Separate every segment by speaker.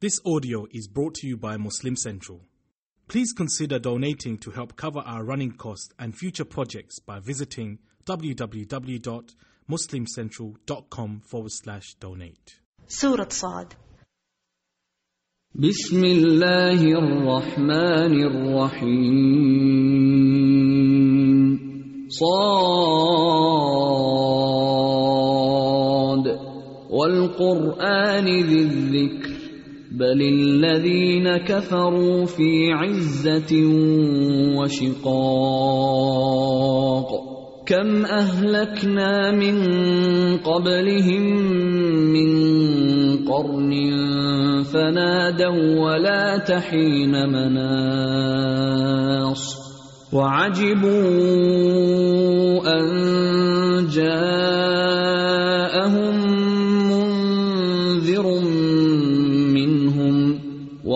Speaker 1: This audio is brought to you by Muslim Central. Please consider donating to help cover our running costs and future projects by visiting www.muslimcentral.com forward slash donate.
Speaker 2: Surah Sad.
Speaker 3: بسم الله الرحمن الرحيم صاد والقرآن ذي الذكر بل الذين كفروا في عزة وشقاق كم أهلكنا من قبلهم من قرن فنادوا ولا تحين مناص وعجبوا أن جاءهم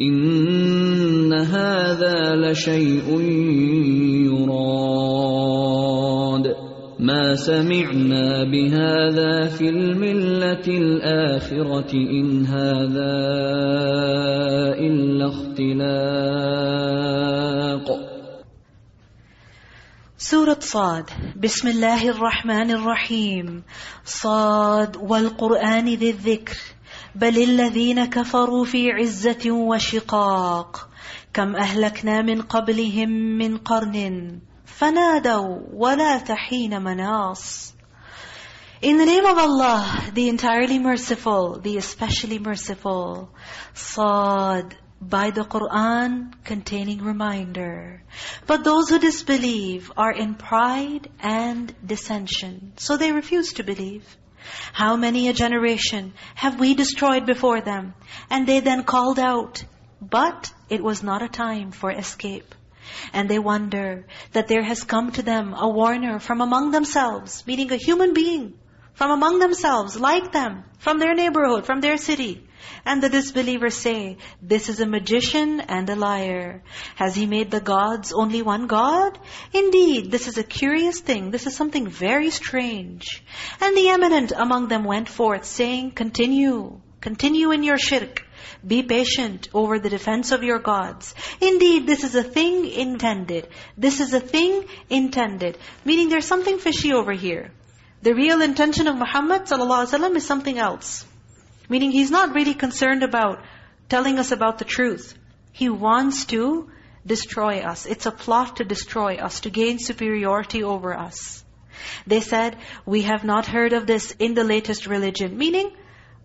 Speaker 3: إن هذا لشيء يراد. ما سمعنا بهذا في الملة الآخرة إن هذا إلا اختلاق
Speaker 2: سورة صاد. بسم الله الرحمن الرحيم. صاد والقرآن ذي الذكر. بل الذين كفروا في عزة وشقاق. كم أهلكنا من قبلهم من قرن فنادوا ولا تحين مناص. In the name of Allah, the entirely merciful, the especially merciful. Saad, by the Qur'an containing reminder. But those who disbelieve are in pride and dissension. So they refuse to believe. How many a generation have we destroyed before them? And they then called out. But it was not a time for escape. And they wonder that there has come to them a warner from among themselves, meaning a human being, from among themselves, like them, from their neighborhood, from their city. And the disbelievers say, this is a magician and a liar. Has he made the gods only one God? Indeed, this is a curious thing. This is something very strange. And the eminent among them went forth, saying, continue, continue in your shirk. Be patient over the defense of your gods. Indeed, this is a thing intended. This is a thing intended. Meaning there's something fishy over here. The real intention of Muhammad ﷺ is something else. Meaning he's not really concerned about telling us about the truth. He wants to destroy us. It's a plot to destroy us, to gain superiority over us. They said, we have not heard of this in the latest religion. Meaning,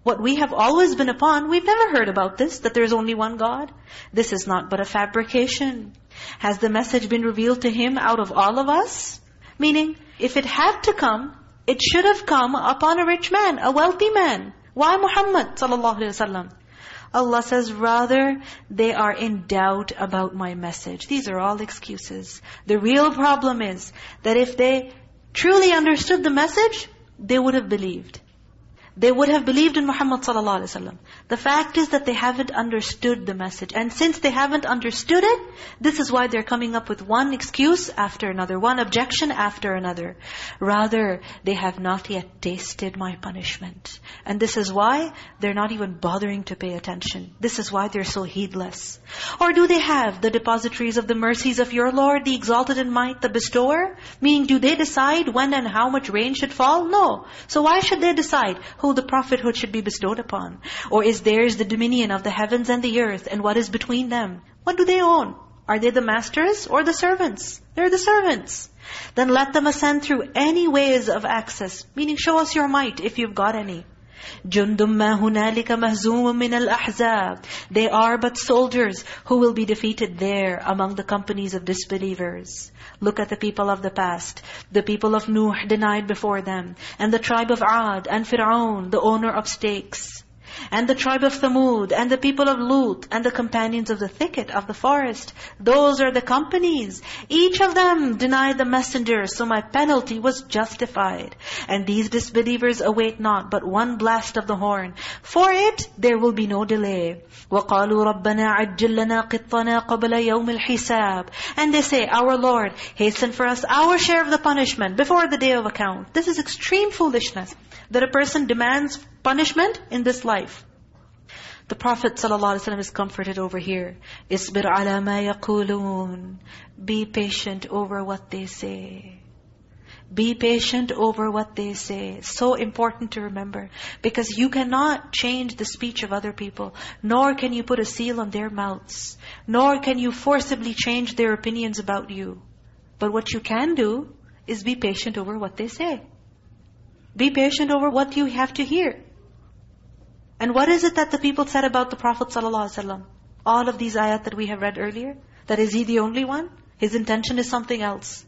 Speaker 2: what we have always been upon, we've never heard about this, that there's only one God. This is not but a fabrication. Has the message been revealed to him out of all of us? Meaning, if it had to come, it should have come upon a rich man, a wealthy man. Why Muhammad sallallahu alaihi wasallam? Allah says, rather, they are in doubt about my message. These are all excuses. The real problem is that if they truly understood the message, they would have believed. They would have believed in Muhammad wasallam. The fact is that they haven't understood the message. And since they haven't understood it, this is why they're coming up with one excuse after another, one objection after another. Rather, they have not yet tasted my punishment. And this is why they're not even bothering to pay attention. This is why they're so heedless. Or do they have the depositories of the mercies of your Lord, the exalted in might, the bestower? Meaning, do they decide when and how much rain should fall? No. So why should they decide who the prophethood should be bestowed upon? Or is theirs the dominion of the heavens and the earth and what is between them? What do they own? Are they the masters or the servants? They're the servants. Then let them ascend through any ways of access. Meaning show us your might if you've got any. جُنْدٌ مَا هُنَالِكَ مَهْزُومٌ مِنَ الْأَحْزَابِ They are but soldiers who will be defeated there among the companies of disbelievers. Look at the people of the past. The people of Nuh denied before them. And the tribe of Ad and Fir'aun, the owner of stakes. and the tribe of Thamud, and the people of Lut, and the companions of the thicket, of the forest. Those are the companies. Each of them denied the messenger, so my penalty was justified. And these disbelievers await not but one blast of the horn. For it, there will be no delay. وَقَالُوا رَبَّنَا عَجِّلْ لَنَا قِطَّنَا قَبْلَ يَوْمِ الْحِسَابِ And they say, Our Lord, hasten for us our share of the punishment before the day of account. This is extreme foolishness that a person demands punishment in this life. The Prophet ﷺ is comforted over here. إِصْبِرْ عَلَى مَا يَقُولُونَ Be patient over what they say. Be patient over what they say. So important to remember. Because you cannot change the speech of other people. Nor can you put a seal on their mouths. Nor can you forcibly change their opinions about you. But what you can do is be patient over what they say. Be patient over what you have to hear. And what is it that the people said about the Prophet ﷺ? All of these ayat that we have read earlier. That is he the only one? His intention is something else.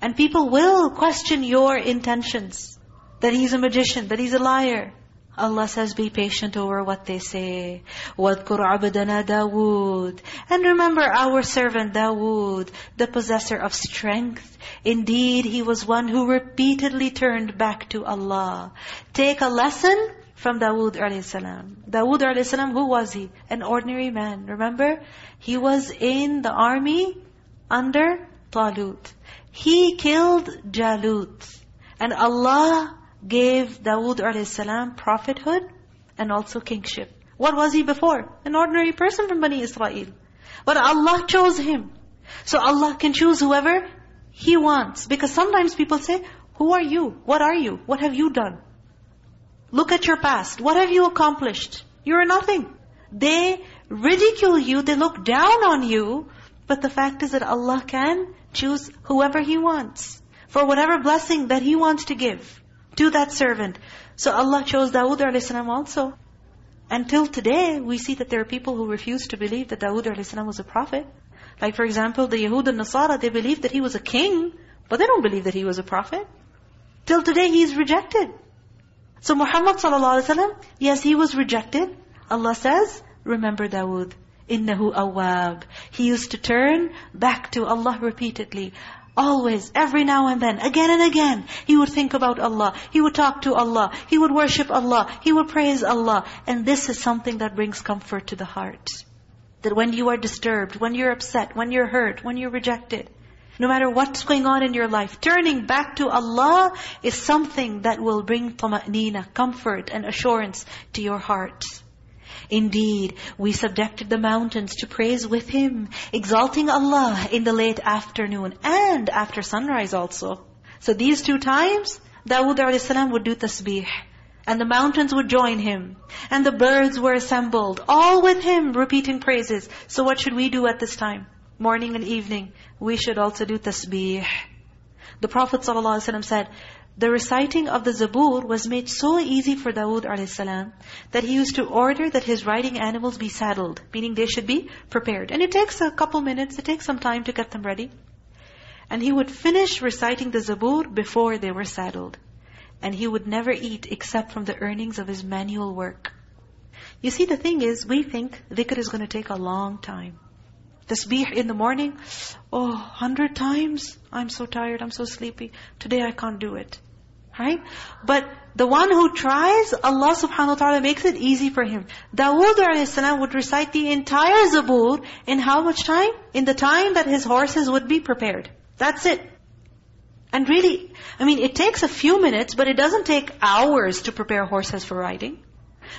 Speaker 2: And people will question your intentions. That he's a magician, that he's a liar. Allah says, be patient over what they say. وَاذْكُرْ عَبْدَنَا دَاوُودَ And remember our servant Dawood, the possessor of strength. Indeed, he was one who repeatedly turned back to Allah. Take a lesson from Dawood a.s. Dawood a.s., who was he? An ordinary man. Remember? He was in the army under Talut. He killed Jalut. And Allah gave Dawood a.s. prophethood and also kingship. What was he before? An ordinary person from Bani Israel. But Allah chose him. So Allah can choose whoever He wants. Because sometimes people say, who are you? What are you? What have you done? Look at your past. What have you accomplished? You are nothing. They ridicule you, they look down on you, but the fact is that Allah can choose whoever He wants. For whatever blessing that He wants to give to that servant. So Allah chose Dawood a.s. also. Until today, we see that there are people who refuse to believe that Dawood a.s. was a prophet. Like for example, the Yahud and Nasara, they believe that he was a king, but they don't believe that he was a prophet. Till today, he is rejected. So Muhammad ﷺ, yes, he was rejected. Allah says, remember Dawood. إِنَّهُ أَوَّابٌ He used to turn back to Allah repeatedly. Always, every now and then, again and again, he would think about Allah. He would talk to Allah. He would worship Allah. He would praise Allah. And this is something that brings comfort to the heart. That when you are disturbed, when you're upset, when you're hurt, when you're rejected, no matter what's going on in your life, turning back to Allah is something that will bring tama'nina, comfort and assurance to your heart. Indeed, we subjected the mountains to praise with Him, exalting Allah in the late afternoon and after sunrise also. So these two times, Dawood a.s. would do tasbih. And the mountains would join him. And the birds were assembled, all with him, repeating praises. So what should we do at this time? Morning and evening. We should also do tasbih. The Prophet ﷺ said, the reciting of the Zabur was made so easy for Dawood a.s. that he used to order that his riding animals be saddled, meaning they should be prepared. And it takes a couple minutes, it takes some time to get them ready. And he would finish reciting the Zabur before they were saddled. And he would never eat except from the earnings of his manual work. You see, the thing is, we think dhikr is going to take a long time. Tasbih in the morning, oh, hundred times? I'm so tired, I'm so sleepy. Today I can't do it. Right? But the one who tries, Allah subhanahu wa ta'ala makes it easy for him. Dawood a.s. would recite the entire Zabur in how much time? In the time that his horses would be prepared. That's it. And really, I mean, it takes a few minutes, but it doesn't take hours to prepare horses for riding.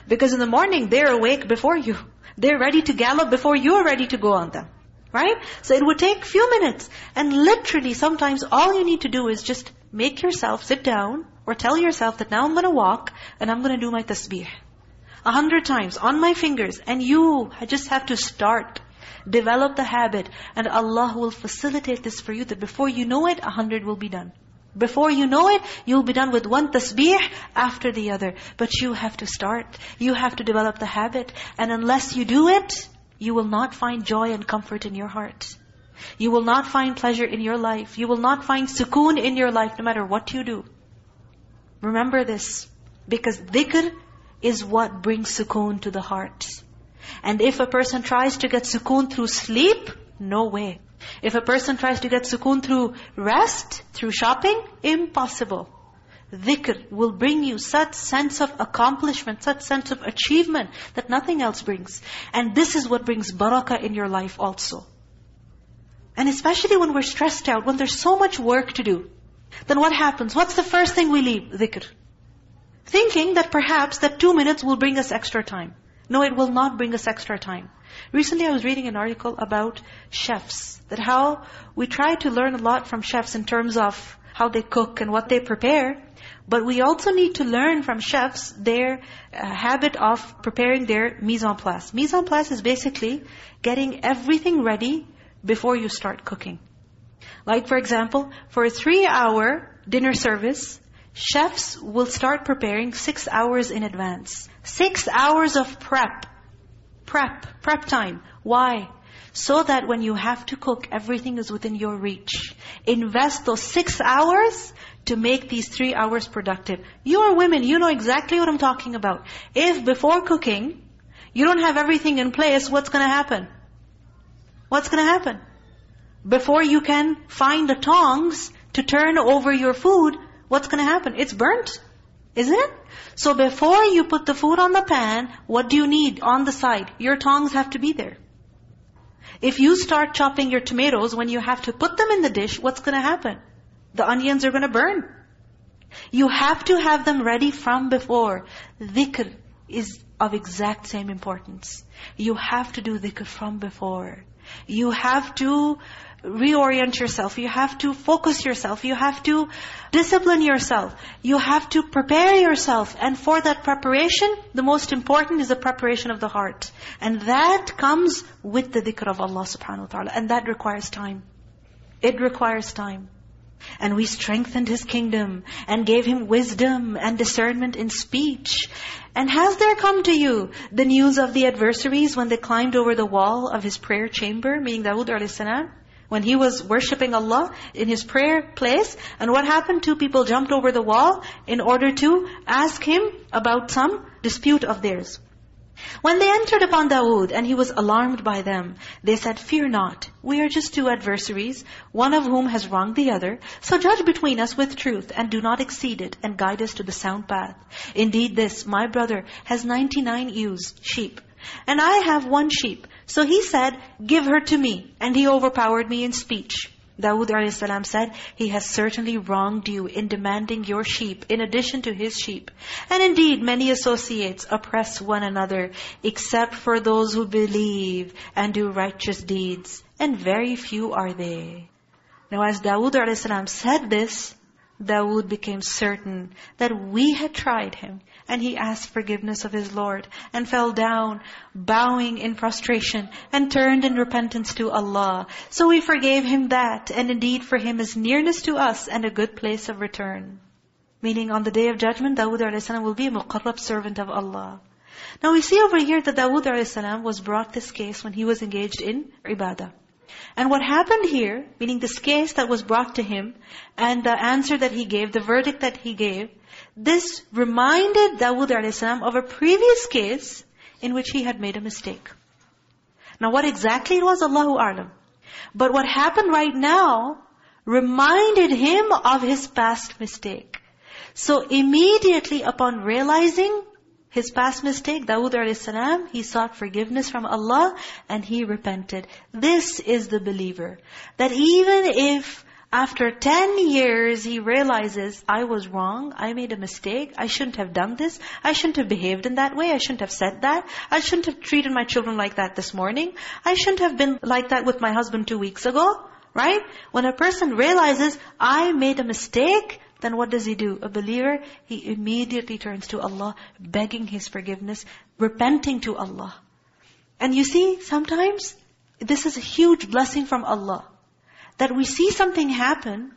Speaker 2: Because in the morning, they're awake before you. They're ready to gallop before you're ready to go on them. Right? So it would take few minutes. And literally, sometimes all you need to do is just make yourself sit down or tell yourself that now I'm going to walk and I'm going to do my tasbih. A hundred times on my fingers. And you just have to start. Develop the habit. And Allah will facilitate this for you that before you know it, a hundred will be done. Before you know it, you'll be done with one tasbih after the other. But you have to start. You have to develop the habit. And unless you do it, you will not find joy and comfort in your heart. You will not find pleasure in your life. You will not find sukoon in your life no matter what you do. Remember this. Because dhikr is what brings sukoon to the heart. And if a person tries to get sukoon through sleep, no way. If a person tries to get sukoon through rest, through shopping, impossible. Dhikr will bring you such sense of accomplishment, such sense of achievement that nothing else brings. And this is what brings barakah in your life also. And especially when we're stressed out, when there's so much work to do, then what happens? What's the first thing we leave? Dhikr. Thinking that perhaps that two minutes will bring us extra time. No, it will not bring us extra time. Recently I was reading an article about chefs. That how we try to learn a lot from chefs in terms of how they cook and what they prepare. But we also need to learn from chefs their uh, habit of preparing their mise en place. Mise en place is basically getting everything ready before you start cooking. Like for example, for a three-hour dinner service, chefs will start preparing six hours in advance. Six hours of prep. Prep. Prep time. Why? So that when you have to cook, everything is within your reach. Invest those six hours to make these three hours productive. You are women, you know exactly what I'm talking about. If before cooking, you don't have everything in place, what's going to happen? What's going to happen? Before you can find the tongs to turn over your food, what's going to happen? It's burnt. Isn't it? So before you put the food on the pan, what do you need on the side? Your tongs have to be there. If you start chopping your tomatoes when you have to put them in the dish, what's going to happen? the onions are going to burn. You have to have them ready from before. Dhikr is of exact same importance. You have to do dhikr from before. You have to reorient yourself. You have to focus yourself. You have to discipline yourself. You have to prepare yourself. And for that preparation, the most important is the preparation of the heart. And that comes with the dhikr of Allah subhanahu wa ta'ala. And that requires time. It requires time. And we strengthened His kingdom and gave Him wisdom and discernment in speech. And has there come to you the news of the adversaries when they climbed over the wall of His prayer chamber, meaning Dawood a.s., when he was worshipping Allah in his prayer place. And what happened? Two people jumped over the wall in order to ask him about some dispute of theirs. When they entered upon Dawood and he was alarmed by them, they said, Fear not, we are just two adversaries, one of whom has wronged the other. So judge between us with truth and do not exceed it and guide us to the sound path. Indeed this, my brother, has 99 ewes, sheep, and I have one sheep. So he said, Give her to me. And he overpowered me in speech. Dawood a.s. said, He has certainly wronged you in demanding your sheep in addition to his sheep. And indeed, many associates oppress one another, except for those who believe and do righteous deeds. And very few are they. Now as Dawood a.s. said this, Dawood became certain that we had tried him. And he asked forgiveness of his Lord and fell down, bowing in prostration and turned in repentance to Allah. So we forgave him that and indeed for him is nearness to us and a good place of return. Meaning on the day of judgment, Dawood a.s. will be a muqarrab servant of Allah. Now we see over here that Dawood a.s. was brought this case when he was engaged in ibadah. And what happened here, meaning this case that was brought to him, and the answer that he gave, the verdict that he gave, this reminded Dawood a.s. of a previous case in which he had made a mistake. Now what exactly it was, Allahu A'lam. But what happened right now reminded him of his past mistake. So immediately upon realizing his past mistake, Dawood a.s., he sought forgiveness from Allah and he repented. This is the believer. That even if after 10 years he realizes, I was wrong, I made a mistake, I shouldn't have done this, I shouldn't have behaved in that way, I shouldn't have said that, I shouldn't have treated my children like that this morning, I shouldn't have been like that with my husband two weeks ago. Right? When a person realizes, I made a mistake, then what does he do? A believer, he immediately turns to Allah, begging His forgiveness, repenting to Allah. And you see, sometimes, this is a huge blessing from Allah. That we see something happen,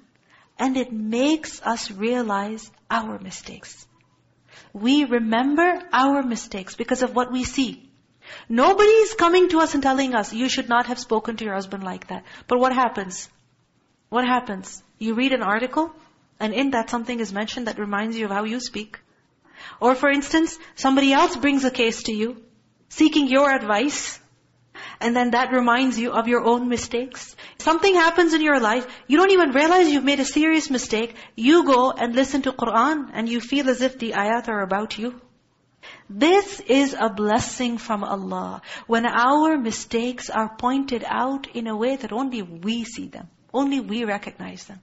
Speaker 2: and it makes us realize our mistakes. We remember our mistakes because of what we see. Nobody is coming to us and telling us, you should not have spoken to your husband like that. But what happens? What happens? You read an article, and in that something is mentioned that reminds you of how you speak. Or for instance, somebody else brings a case to you, seeking your advice, and then that reminds you of your own mistakes. Something happens in your life, you don't even realize you've made a serious mistake. You go and listen to Qur'an, and you feel as if the ayat are about you. This is a blessing from Allah. When our mistakes are pointed out in a way that only we see them. Only we recognize them.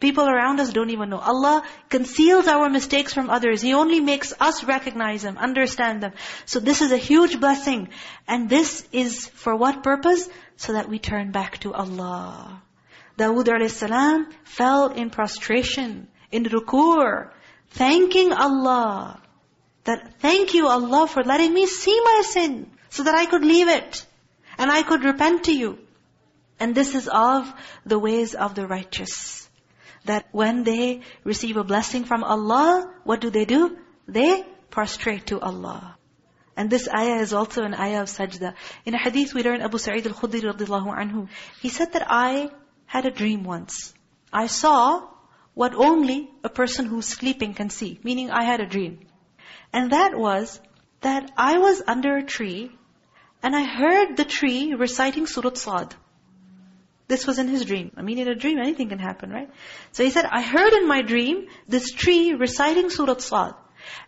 Speaker 2: People around us don't even know. Allah conceals our mistakes from others. He only makes us recognize them, understand them. So this is a huge blessing. And this is for what purpose? So that we turn back to Allah. Dawood a.s. fell in prostration, in ruku, thanking Allah. That, thank you Allah for letting me see my sin, so that I could leave it. And I could repent to you. And this is of the ways of the righteous that when they receive a blessing from Allah, what do they do? They prostrate to Allah. And this ayah is also an ayah of sajda. In a hadith we learn Abu Sa'id al-Khudri radiallahu anhu. He said that I had a dream once. I saw what only a person who's sleeping can see. Meaning I had a dream. And that was that I was under a tree and I heard the tree reciting Surah Sad. This was in his dream. I mean, in a dream, anything can happen, right? So he said, I heard in my dream this tree reciting Surah Sad.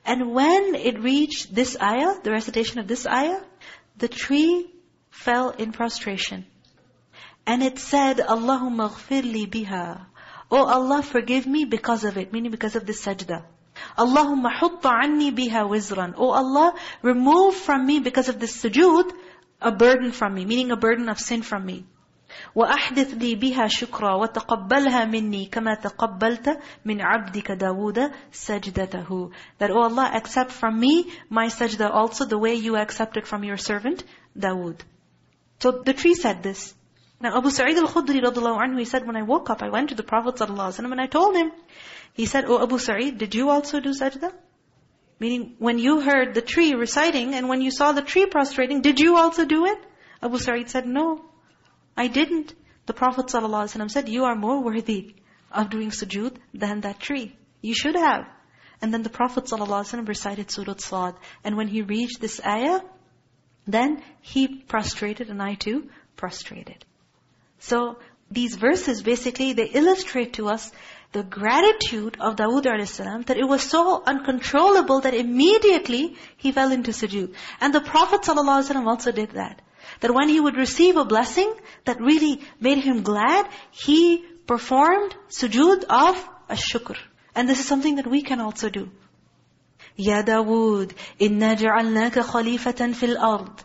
Speaker 2: And when it reached this ayah, the recitation of this ayah, the tree fell in prostration. And it said, Allahumma ghfirli biha. Oh Allah, forgive me because of it, meaning because of this sajda. Allahumma biha wizran. Oh Allah, remove from me because of this sujood, a burden from me, meaning a burden of sin from me. وَأَحْدِثْ لِي بِهَا شُكْرًا وَتَقَبَّلْهَا مِنِّي كَمَا تَقَبَّلْتَ مِنْ عَبْدِكَ دَاوُودَ سَجْدَتَهُ That, oh Allah, accept from me my sajda also the way you accepted from your servant, Dawood. So the tree said this. Now Abu Sa'id al-Khudri radiallahu anhu, he said, when I woke up, I went to the Prophet ﷺ and I told him, he said, Oh Abu Sa'id, did you also do sajda? Meaning, when you heard the tree reciting and when you saw the tree prostrating, did you also do it? Abu Sa'id said, no. I didn't. The Prophet ﷺ said, you are more worthy of doing sujood than that tree. You should have. And then the Prophet ﷺ recited Surah Sad. And when he reached this ayah, then he prostrated and I too prostrated. So these verses basically, they illustrate to us the gratitude of Dawood a.s. that it was so uncontrollable that immediately he fell into sujood. And the Prophet ﷺ also did that. That when he would receive a blessing that really made him glad, he performed sujood of ash-shukr. And this is something that we can also do. Ya Dawood, inna ja'alnaka khalifatan fil ard.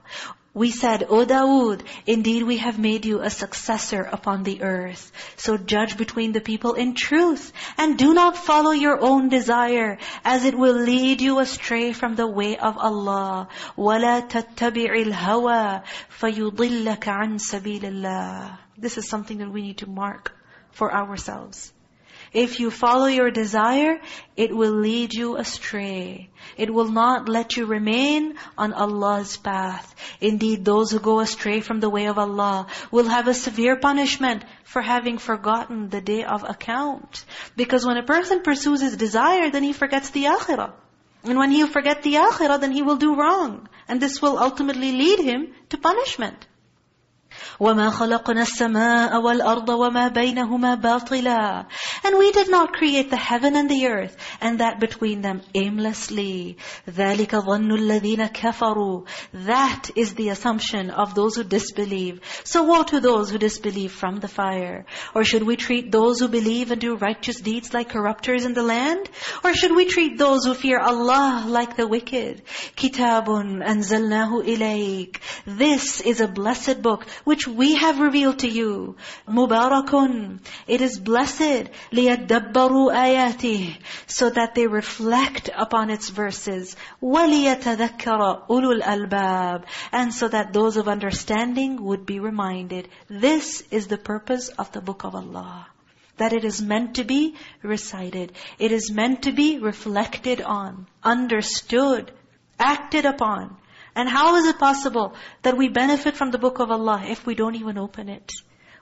Speaker 2: we said, O Dawood, indeed we have made you a successor upon the earth. So judge between the people in truth. And do not follow your own desire, as it will lead you astray from the way of Allah. وَلَا تَتَّبِعِ الْهَوَى فَيُضِلَّكَ عَنْ سَبِيلِ اللَّهِ This is something that we need to mark for ourselves. If you follow your desire, it will lead you astray. It will not let you remain on Allah's path. Indeed, those who go astray from the way of Allah will have a severe punishment for having forgotten the day of account. Because when a person pursues his desire, then he forgets the akhirah. And when he'll forget the akhirah, then he will do wrong. And this will ultimately lead him to punishment. وَمَا خَلَقْنَا السَّمَاءَ وَالْأَرْضَ وَمَا بَيْنَهُمَا بَاطِلًا And we did not create the heaven and the earth, and that between them aimlessly. ذَلِكَ ظَنُّ الَّذِينَ كَفَرُوا That is the assumption of those who disbelieve. So woe to those who disbelieve from the fire. Or should we treat those who believe and do righteous deeds like corrupters in the land? Or should we treat those who fear Allah like the wicked? كِتَابٌ أَنزَلْنَاهُ إِلَيْكَ This is a blessed book which we have revealed to you. Mubarakun. It is blessed. لِيَدَّبَّرُوا آيَاتِهِ So that they reflect upon its verses. وَلِيَتَذَكَّرَ أُولُو الْأَلْبَابِ And so that those of understanding would be reminded. This is the purpose of the book of Allah. That it is meant to be recited. It is meant to be reflected on, understood, acted upon. And how is it possible that we benefit from the book of Allah if we don't even open it?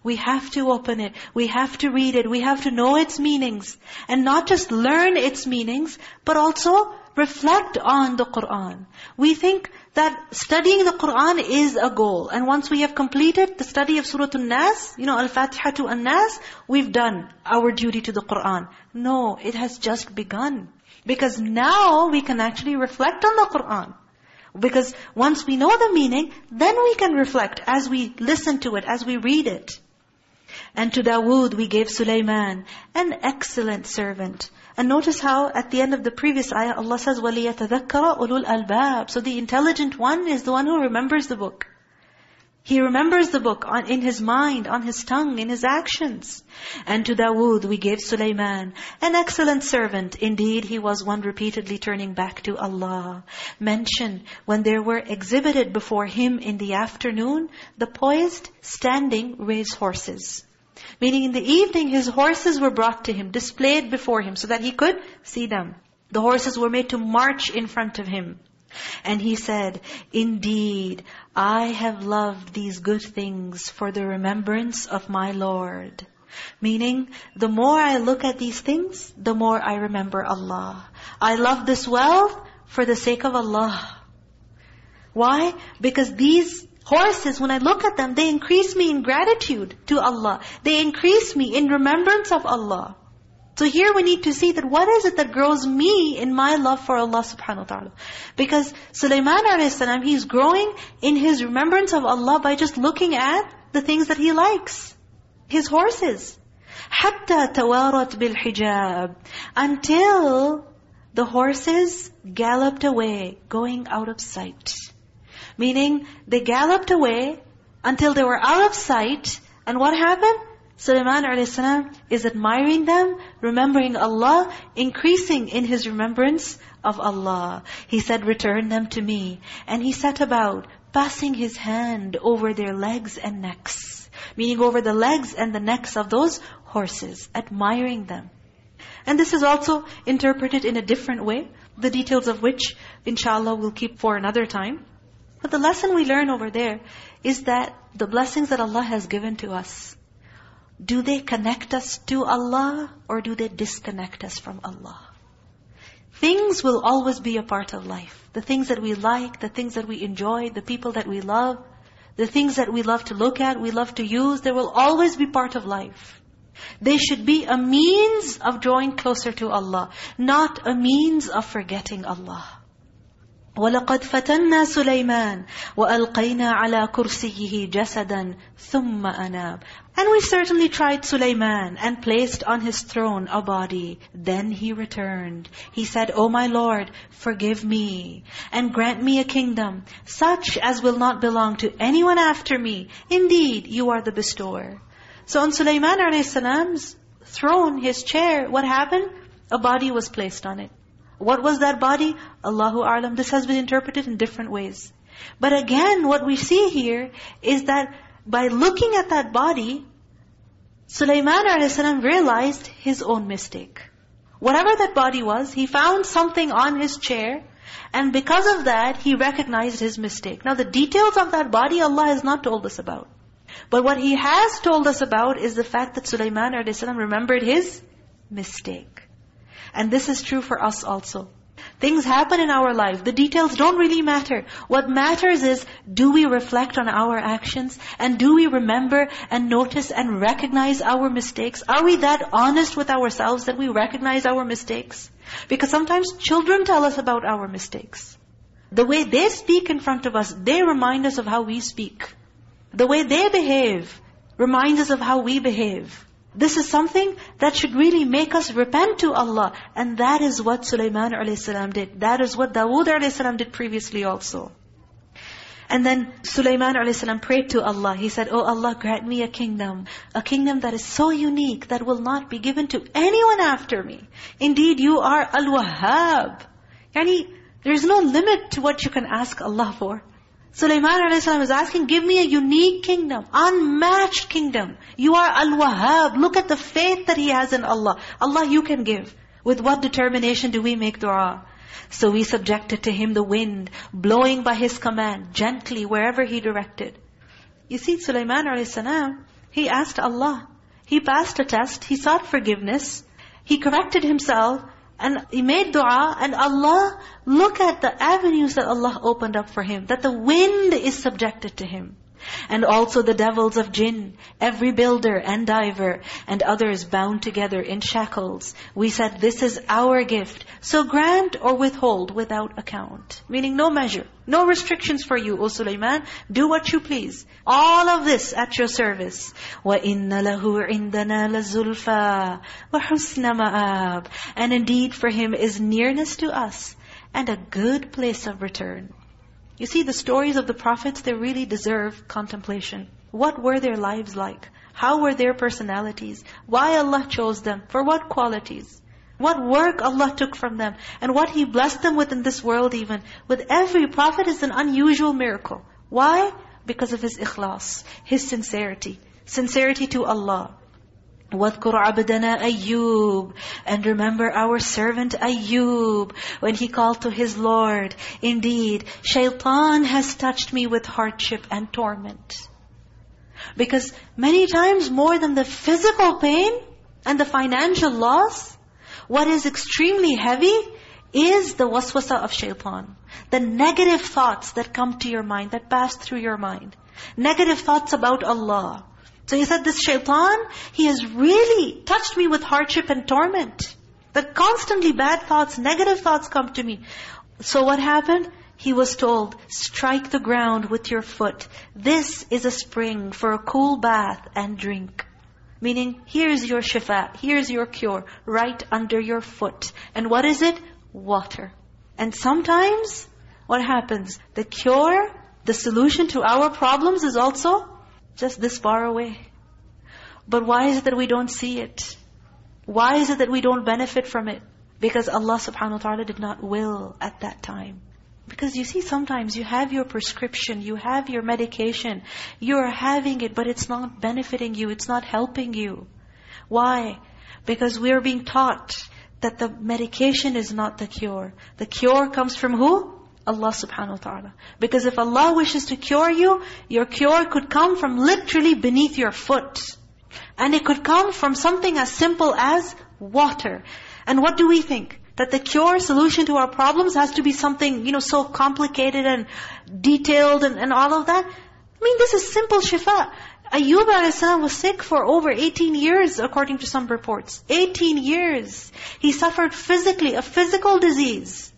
Speaker 2: We have to open it. We have to read it. We have to know its meanings. And not just learn its meanings, but also reflect on the Qur'an. We think that studying the Qur'an is a goal. And once we have completed the study of Surah An-Nas, you know, Al-Fatiha to An-Nas, we've done our duty to the Qur'an. No, it has just begun. Because now we can actually reflect on the Qur'an. Because once we know the meaning, then we can reflect as we listen to it, as we read it. And to Dawood we gave Sulaiman, an excellent servant. And notice how at the end of the previous ayah, Allah says, وَلِيَتَذَكَّرَ أُولُو الْأَلْبَابِ So the intelligent one is the one who remembers the book. He remembers the book on, in his mind, on his tongue, in his actions. And to Dawood we gave Sulaiman, an excellent servant. Indeed, he was one repeatedly turning back to Allah. Mention when there were exhibited before him in the afternoon, the poised, standing race horses. Meaning in the evening, his horses were brought to him, displayed before him, so that he could see them. The horses were made to march in front of him. And he said, Indeed, I have loved these good things for the remembrance of my Lord. Meaning, the more I look at these things, the more I remember Allah. I love this wealth for the sake of Allah. Why? Because these Horses, when I look at them, they increase me in gratitude to Allah. They increase me in remembrance of Allah. So here we need to see that what is it that grows me in my love for Allah subhanahu wa ta'ala. Because Sulaiman a.s., he's growing in his remembrance of Allah by just looking at the things that he likes. His horses. حَتَّى تَوَارَتْ بِالْحِجَابِ Until the horses galloped away, going out of sight. Meaning, they galloped away until they were out of sight. And what happened? Sulaiman a.s. is admiring them, remembering Allah, increasing in his remembrance of Allah. He said, return them to me. And he set about, passing his hand over their legs and necks. Meaning over the legs and the necks of those horses, admiring them. And this is also interpreted in a different way, the details of which, inshallah, we'll keep for another time. But the lesson we learn over there is that the blessings that Allah has given to us, do they connect us to Allah or do they disconnect us from Allah? Things will always be a part of life. The things that we like, the things that we enjoy, the people that we love, the things that we love to look at, we love to use, they will always be part of life. They should be a means of drawing closer to Allah, not a means of forgetting Allah. وَلَقَدْ فَتَنَّا سُلَيْمَانَ وَأَلْقَيْنَا عَلَى كُرْسِيِّهِ جَسَدًا ثُمَّ أَنَابَ and we certainly tried Sulaiman and placed on his throne a body. Then he returned. He said, O my Lord, forgive me and grant me a kingdom such as will not belong to anyone after me. Indeed, you are the bestower. So on Sulaiman a.s.'s throne, his chair, what happened? A body was placed on it. What was that body? Allahu A'lam. This has been interpreted in different ways. But again, what we see here is that by looking at that body, Sulaiman a.s. realized his own mistake. Whatever that body was, he found something on his chair, and because of that, he recognized his mistake. Now the details of that body, Allah has not told us about. But what He has told us about is the fact that Sulaiman a.s. remembered his mistake. And this is true for us also. Things happen in our life. The details don't really matter. What matters is, do we reflect on our actions? And do we remember and notice and recognize our mistakes? Are we that honest with ourselves that we recognize our mistakes? Because sometimes children tell us about our mistakes. The way they speak in front of us, they remind us of how we speak. The way they behave reminds us of how we behave. This is something that should really make us repent to Allah. And that is what Sulaiman a.s. did. That is what Dawood a.s. did previously also. And then Sulaiman a.s. prayed to Allah. He said, Oh Allah, grant me a kingdom. A kingdom that is so unique that will not be given to anyone after me. Indeed, you are Al-Wahhab. Yani, there is no limit to what you can ask Allah for. Sulaiman a.s. is asking, give me a unique kingdom, unmatched kingdom. You are Al-Wahhab. Look at the faith that he has in Allah. Allah, you can give. With what determination do we make dua? So we subjected to him the wind, blowing by his command, gently, wherever he directed. You see, Sulaiman a.s., he asked Allah. He passed a test. He sought forgiveness. He corrected himself. And he made dua and Allah, look at the avenues that Allah opened up for him. That the wind is subjected to him. And also the devils of jinn, every builder and diver, and others bound together in shackles. We said, this is our gift. So grant or withhold without account. Meaning no measure, no restrictions for you, O Sulaiman. Do what you please. All of this at your service. وَإِنَّ لَهُ عِنْدَنَا لَزُلْفَى وَحُسْنَ مَآبٍ And indeed for him is nearness to us and a good place of return. You see, the stories of the prophets, they really deserve contemplation. What were their lives like? How were their personalities? Why Allah chose them? For what qualities? What work Allah took from them? And what He blessed them with in this world even. With every prophet is an unusual miracle. Why? Because of his ikhlas, his sincerity. Sincerity to Allah. وَاذْكُرْ عَبْدَنَا أَيُّوبَ And remember our servant Ayyub, when he called to his Lord, Indeed, shaitan has touched me with hardship and torment. Because many times more than the physical pain and the financial loss, what is extremely heavy is the waswasa of shaitan. The negative thoughts that come to your mind, that pass through your mind. Negative thoughts about Allah. So he said, this shaitan, he has really touched me with hardship and torment. That constantly bad thoughts, negative thoughts come to me. So what happened? He was told, strike the ground with your foot. This is a spring for a cool bath and drink. Meaning, here's your shifa, here's your cure, right under your foot. And what is it? Water. And sometimes, what happens? The cure, the solution to our problems is also just this far away. But why is it that we don't see it? Why is it that we don't benefit from it? Because Allah subhanahu wa ta'ala did not will at that time. Because you see, sometimes you have your prescription, you have your medication, you're having it, but it's not benefiting you, it's not helping you. Why? Because we're being taught that the medication is not the cure. The cure comes from who? Allah subhanahu wa ta'ala. Because if Allah wishes to cure you, your cure could come from literally beneath your foot. And it could come from something as simple as water. And what do we think? That the cure, solution to our problems has to be something, you know, so complicated and detailed and, and all of that. I mean, this is simple shifa. Ayyub a.s. was sick for over 18 years, according to some reports. 18 years. He suffered physically, a physical disease.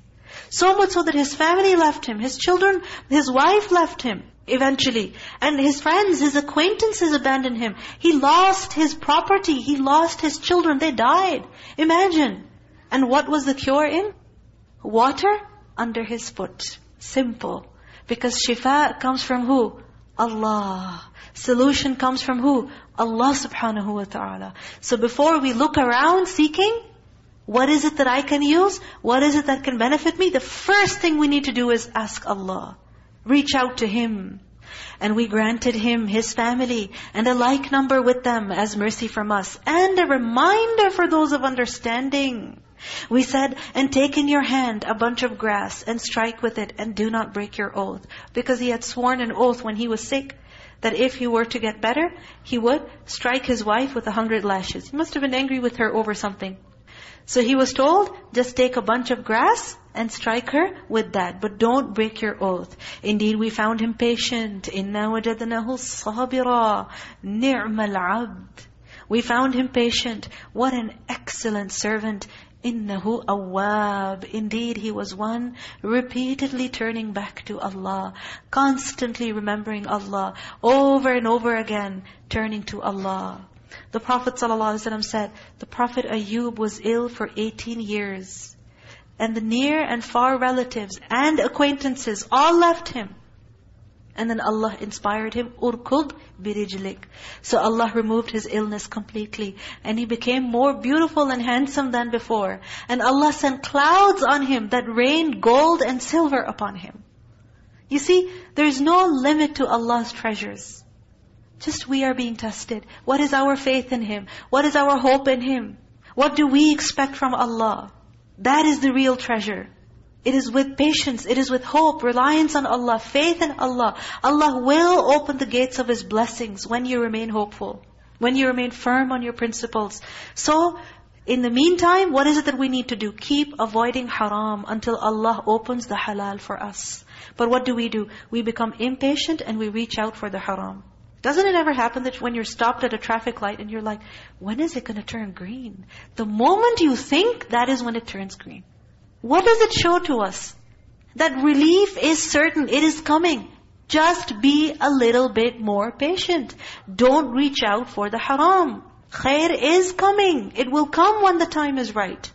Speaker 2: So much so that his family left him. His children, his wife left him eventually. And his friends, his acquaintances abandoned him. He lost his property. He lost his children. They died. Imagine. And what was the cure in? Water under his foot. Simple. Because shifa comes from who? Allah. Solution comes from who? Allah subhanahu wa ta'ala. So before we look around seeking, what is it that I can use? What is it that can benefit me? The first thing we need to do is ask Allah. Reach out to Him. And we granted him, his family, and a like number with them as mercy from us. And a reminder for those of understanding. We said, and take in your hand a bunch of grass and strike with it and do not break your oath. Because he had sworn an oath when he was sick that if he were to get better, he would strike his wife with a hundred lashes. He must have been angry with her over something. So he was told, just take a bunch of grass and strike her with that. But don't break your oath. Indeed, we found him patient. إِنَّا وَجَدْنَاهُ صَابِرًا نِعْمَ الْعَبْدِ We found him patient. What an excellent servant. إِنَّهُ أَوَّابٍ Indeed, he was one repeatedly turning back to Allah, constantly remembering Allah, over and over again, turning to Allah. The Prophet ﷺ said, the Prophet Ayyub was ill for 18 years. And the near and far relatives and acquaintances all left him. And then Allah inspired him, urkud birijlik. So Allah removed his illness completely. And he became more beautiful and handsome than before. And Allah sent clouds on him that rained gold and silver upon him. You see, there is no limit to Allah's treasures. Just we are being tested. What is our faith in Him? What is our hope in Him? What do we expect from Allah? That is the real treasure. It is with patience, it is with hope, reliance on Allah, faith in Allah. Allah will open the gates of His blessings when you remain hopeful. When you remain firm on your principles. So, In the meantime, what is it that we need to do? Keep avoiding haram until Allah opens the halal for us. But what do we do? We become impatient and we reach out for the haram. Doesn't it ever happen that when you're stopped at a traffic light and you're like, when is it going to turn green? The moment you think, that is when it turns green. What does it show to us? That relief is certain, it is coming. Just be a little bit more patient. Don't reach out for the haram. Khair is coming. It will come when the time is right.